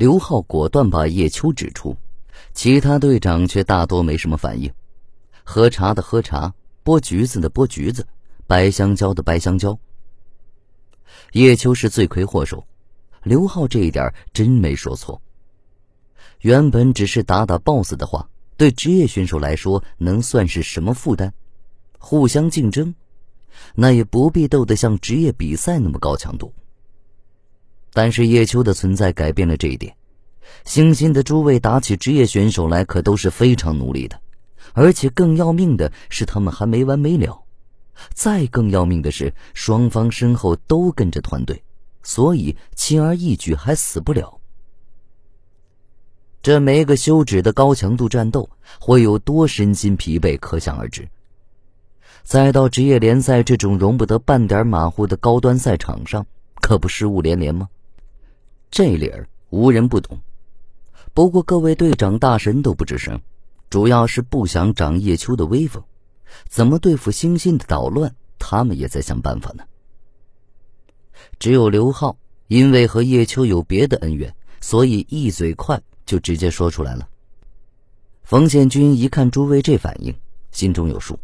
刘浩果断把叶秋指出，其他队长却大多没什么反应。喝茶的喝茶，剥橘子的剥橘子，掰香蕉的掰香蕉。叶秋是罪魁祸首，刘浩这一点真没说错。原本只是打打 BOSS 的话，对职业选手来说能算是什么负担？互相竞争，那也不必斗得像职业比赛那么高强度。但是叶秋的存在改变了这一点。星星的诸位打起职业选手来可都是非常努力的，而且更要命的是，他们还没完没了。再更要命的是，双方身后都跟着团队，所以轻而易举还死不了。这没个休止的高强度战斗会有多身心疲惫，可想而知。再到职业联赛这种容不得半点马虎的高端赛场上，可不失误连连吗？这理儿无人不懂。不过各位队长大神都不吱声，主要是不想长叶秋的威风。怎么对付星星的捣乱，他们也在想办法呢。只有刘浩因为和叶秋有别的恩怨，所以一嘴快就直接说出来了。冯宪军一看诸位这反应，心中有数。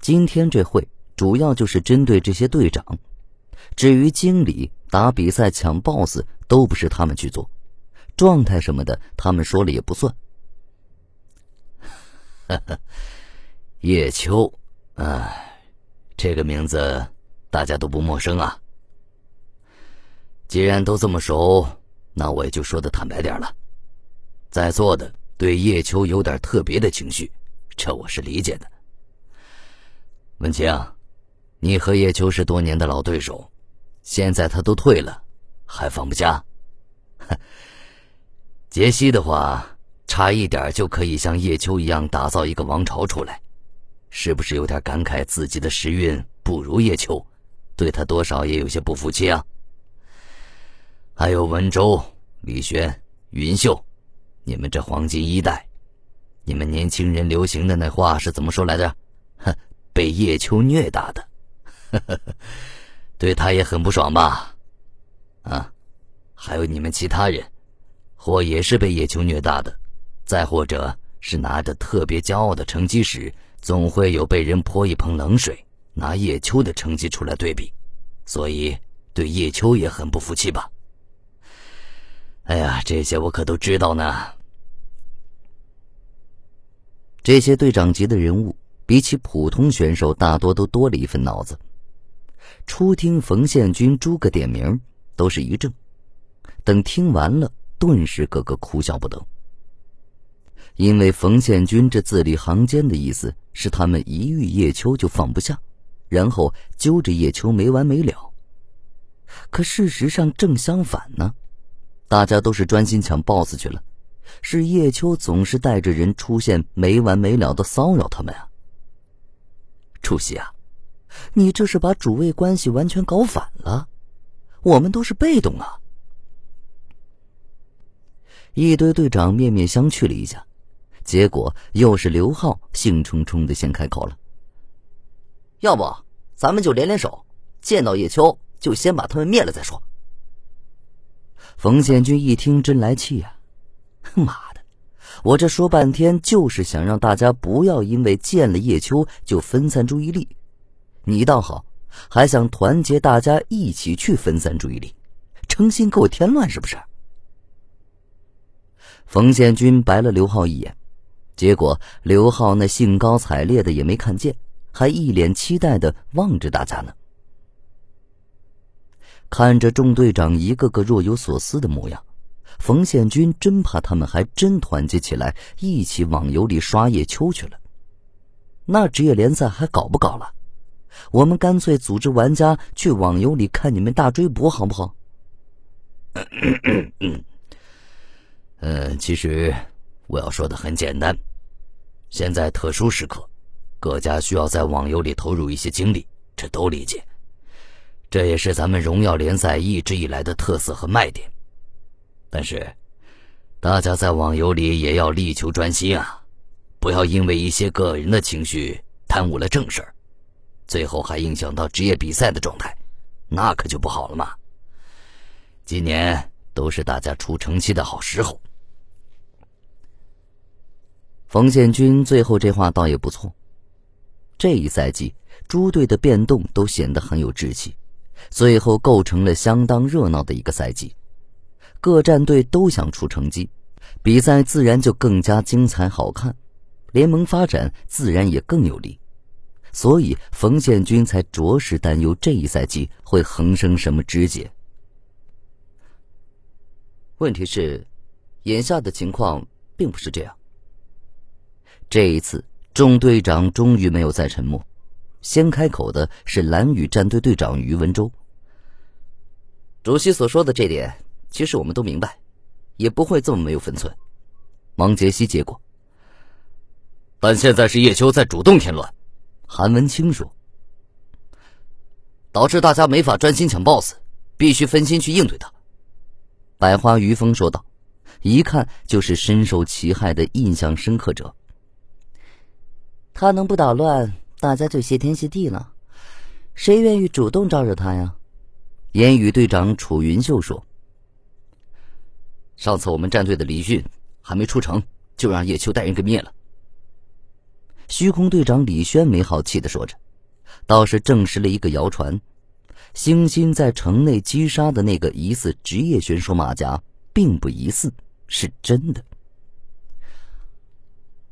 今天这会主要就是针对这些队长，至于经理打比赛抢 BOSS 都不是他们去做，状态什么的他们说了也不算。哈哈，叶秋，哎，这个名字大家都不陌生啊。既然都这么熟，那我也就说的坦白点了。在座的对叶秋有点特别的情绪，这我是理解的。文清，你和叶秋是多年的老对手，现在他都退了，还放不下？哼杰西的话，差一点就可以像叶秋一样打造一个王朝出来，是不是有点感慨自己的时运不如叶秋，对他多少也有些不服气啊？还有文州、李轩、云秀，你们这黄金一代，你们年轻人流行的那话是怎么说来着？哼！被叶秋虐打的，对他也很不爽吧？啊，还有你们其他人，或也是被叶秋虐大的，再或者是拿着特别骄傲的成绩时，总会有被人泼一盆冷水，拿叶秋的成绩出来对比，所以对叶秋也很不服气吧？哎呀，这些我可都知道呢。这些队长级的人物。比起普通选手，大多都多了一份脑子。初听冯宪军诸葛点名，都是一怔，等听完了，顿时个个哭笑不得。因为冯宪军这字里行间的意思是，他们一遇叶秋就放不下，然后揪着叶秋没完没了。可事实上正相反呢，大家都是专心抢 BOSS 去了，是叶秋总是带着人出现，没完没了的骚扰他们啊。主席啊，你这是把主谓关系完全搞反了，我们都是被动啊！一堆队长面面相觑了一下，结果又是刘浩兴冲冲的先开口了：“要不咱们就联联手，见到叶秋就先把他们灭了再说。”冯宪军一听真来气呀，妈的！我这说半天就是想让大家不要因为见了叶秋就分散注意力，你倒好，还想团结大家一起去分散注意力，成心给我添乱是不是？冯宪军白了刘浩一眼，结果刘浩那兴高采烈的也没看见，还一脸期待的望着大家呢。看着众队长一个个若有所思的模样。冯宪军真怕他们还真团结起来，一起网游里刷叶秋去了。那职业联赛还搞不搞了？我们干脆组织玩家去网游里看你们大追捕，好不好？嗯，其实我要说的很简单，现在特殊时刻，各家需要在网游里投入一些精力，这都理解。这也是咱们荣耀联赛一直以来的特色和卖点。但是，大家在网游里也要力求专心啊，不要因为一些个人的情绪耽误了正事儿，最后还影响到职业比赛的状态，那可就不好了嘛。今年都是大家出成绩的好时候。冯宪军最后这话倒也不错。这一赛季，诸队的变动都显得很有志气，最后构成了相当热闹的一个赛季。各战队都想出成绩，比赛自然就更加精彩好看，联盟发展自然也更有利。所以，冯宪军才着实担忧这一赛季会横生什么枝节。问题是，眼下的情况并不是这样。这一次，众队长终于没有再沉默，先开口的是蓝雨战队队长于文洲。主席所说的这点，其实我们都明白，也不会这么没有分寸。王杰希接过，但现在是叶秋在主动添乱。韩文清说：“导致大家没法专心抢 BOSS，必须分心去应对他。”百花于风说道：“一看就是深受其害的印象深刻者。他能不捣乱，大家就谢天谢地了。谁愿意主动招惹他呀？”烟雨队长楚云秀说：“上次我们战队的李迅还没出城，就让叶秋带人给灭了。”虚空队长李轩没好气的说着，倒是证实了一个谣传：星星在城内击杀的那个疑似职业选手马甲，并不疑似，是真的。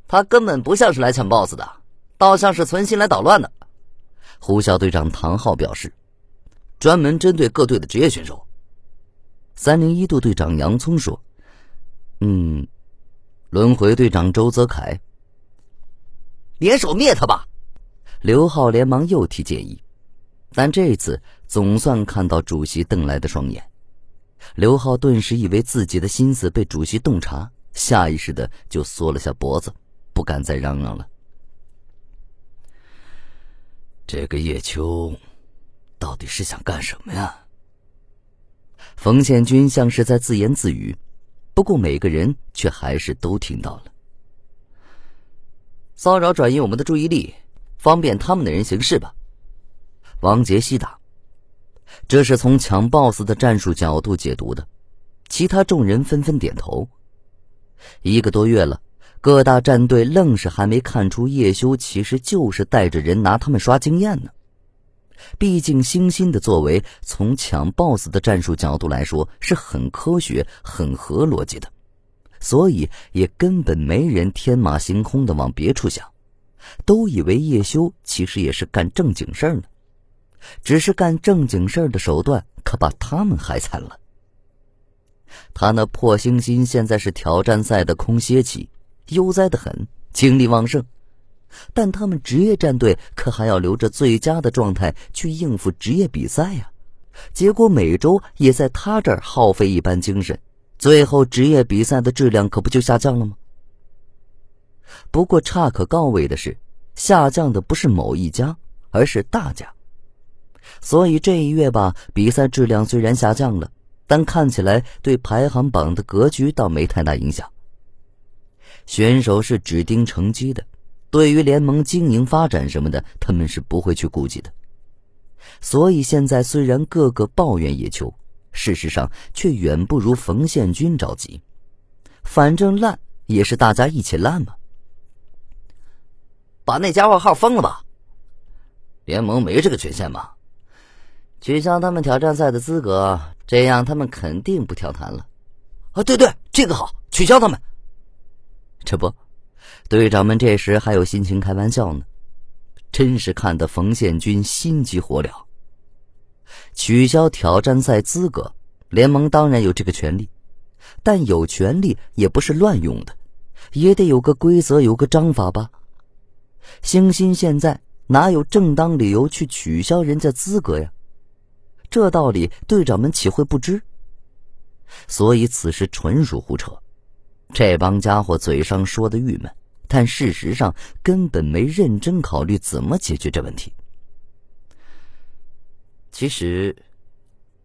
他根本不像是来抢 BOSS 的，倒像是存心来捣乱的。呼啸队长唐昊表示：“专门针对各队的职业选手。”三零一度队长杨聪说：“嗯。”轮回队长周泽楷。联手灭他吧！刘浩连忙又提建议，但这次总算看到主席瞪来的双眼。刘浩顿时以为自己的心思被主席洞察，下意识的就缩了下脖子，不敢再嚷嚷了。这个叶秋，到底是想干什么呀？冯宪军像是在自言自语，不过每个人却还是都听到了。骚扰转移我们的注意力，方便他们的人行事吧。王杰希答：“这是从抢 BOSS 的战术角度解读的。”其他众人纷纷点头。一个多月了，各大战队愣是还没看出叶修其实就是带着人拿他们刷经验呢。毕竟星星的作为，从抢 BOSS 的战术角度来说是很科学、很合逻辑的。所以也根本没人天马行空的往别处想，都以为叶修其实也是干正经事儿呢，只是干正经事儿的手段可把他们害惨了。他那破星星现在是挑战赛的空歇期，悠哉的很，精力旺盛，但他们职业战队可还要留着最佳的状态去应付职业比赛呀，结果每周也在他这儿耗费一般精神。最后，职业比赛的质量可不就下降了吗？不过差可告慰的是，下降的不是某一家，而是大家。所以这一月吧，比赛质量虽然下降了，但看起来对排行榜的格局倒没太大影响。选手是指定成绩的，对于联盟经营发展什么的，他们是不会去顾及的。所以现在虽然个个抱怨野球。事实上，却远不如冯宪军着急。反正烂也是大家一起烂嘛。把那家伙号封了吧。联盟没这个权限吗？取消他们挑战赛的资格，这样他们肯定不跳坛了。啊，对对，这个好，取消他们。这不，队长们这时还有心情开玩笑呢。真是看得冯宪军心急火燎。取消挑战赛资格，联盟当然有这个权利，但有权利也不是乱用的，也得有个规则，有个章法吧。星星现在哪有正当理由去取消人家资格呀？这道理队长们岂会不知？所以此事纯属胡扯。这帮家伙嘴上说的郁闷，但事实上根本没认真考虑怎么解决这问题。其实，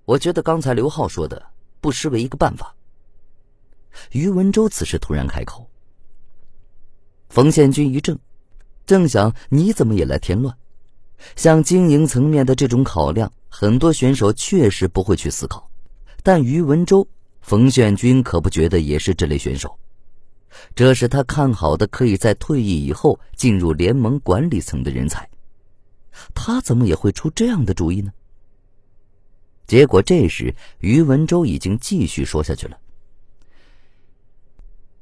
我觉得刚才刘浩说的不失为一个办法。于文洲此时突然开口，冯宪军一怔，正想你怎么也来添乱？像经营层面的这种考量，很多选手确实不会去思考，但于文洲冯宪军可不觉得也是这类选手，这是他看好的可以在退役以后进入联盟管理层的人才，他怎么也会出这样的主意呢？结果这时于文洲已经继续说下去了。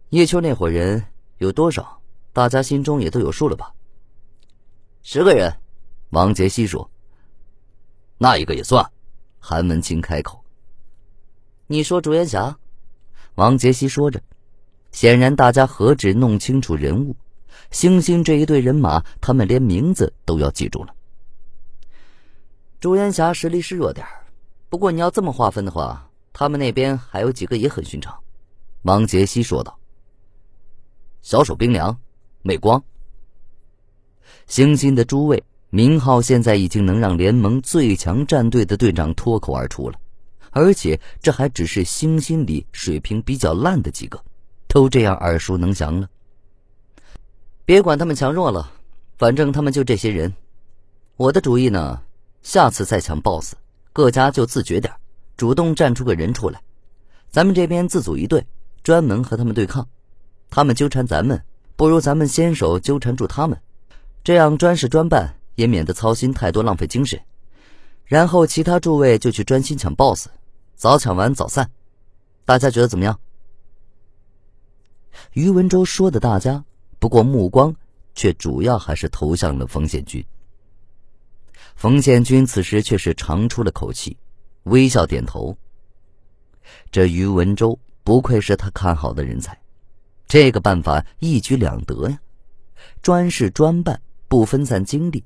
叶秋那伙人有多少？大家心中也都有数了吧？十个人，王杰希说。那一个也算。韩文清开口。你说朱元霞？王杰希说着。显然大家何止弄清楚人物，星星这一队人马，他们连名字都要记住了。朱元霞实力是弱点不过你要这么划分的话，他们那边还有几个也很寻常。王杰希说道。小手冰凉，美光。星星的诸位名号现在已经能让联盟最强战队的队长脱口而出了，而且这还只是星星里水平比较烂的几个，都这样耳熟能详了。别管他们强弱了，反正他们就这些人。我的主意呢，下次再抢 BOSS，各家就自觉点，主动站出个人出来，咱们这边自组一队，专门和他们对抗。他们纠缠咱们，不如咱们先手纠缠住他们，这样专事专办，也免得操心太多，浪费精神。然后其他诸位就去专心抢 BOSS，早抢完早散。大家觉得怎么样？于文洲说的大家，不过目光却主要还是投向了冯宪军。冯宪军此时却是长出了口气，微笑点头。这于文洲不愧是他看好的人才。这个办法一举两得呀，专事专办，不分散精力，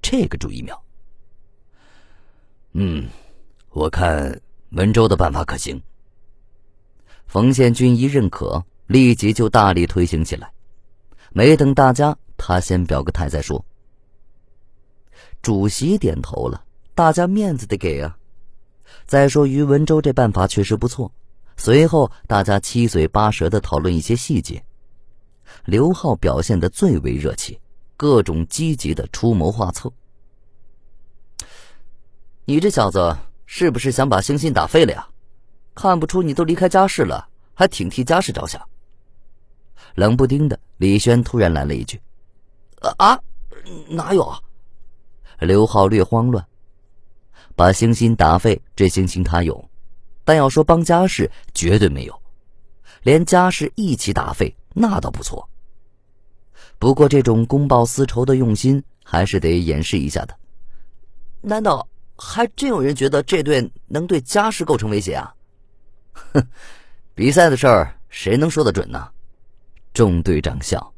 这个主意妙。嗯，我看文州的办法可行。冯宪军一认可，立即就大力推行起来。没等大家，他先表个态再说。主席点头了，大家面子得给啊。再说于文州这办法确实不错。随后，大家七嘴八舌的讨论一些细节。刘浩表现的最为热情，各种积极的出谋划策。你这小子是不是想把星星打废了呀？看不出你都离开家世了，还挺替家世着想。冷不丁的，李轩突然来了一句：“啊，哪有？”刘浩略慌乱，把星星打废，这星星他有。但要说帮家事，绝对没有，连家事一起打废，那倒不错。不过这种公报私仇的用心，还是得掩饰一下的。难道还真有人觉得这队能对家事构成威胁啊？哼，比赛的事儿谁能说得准呢？众队长笑。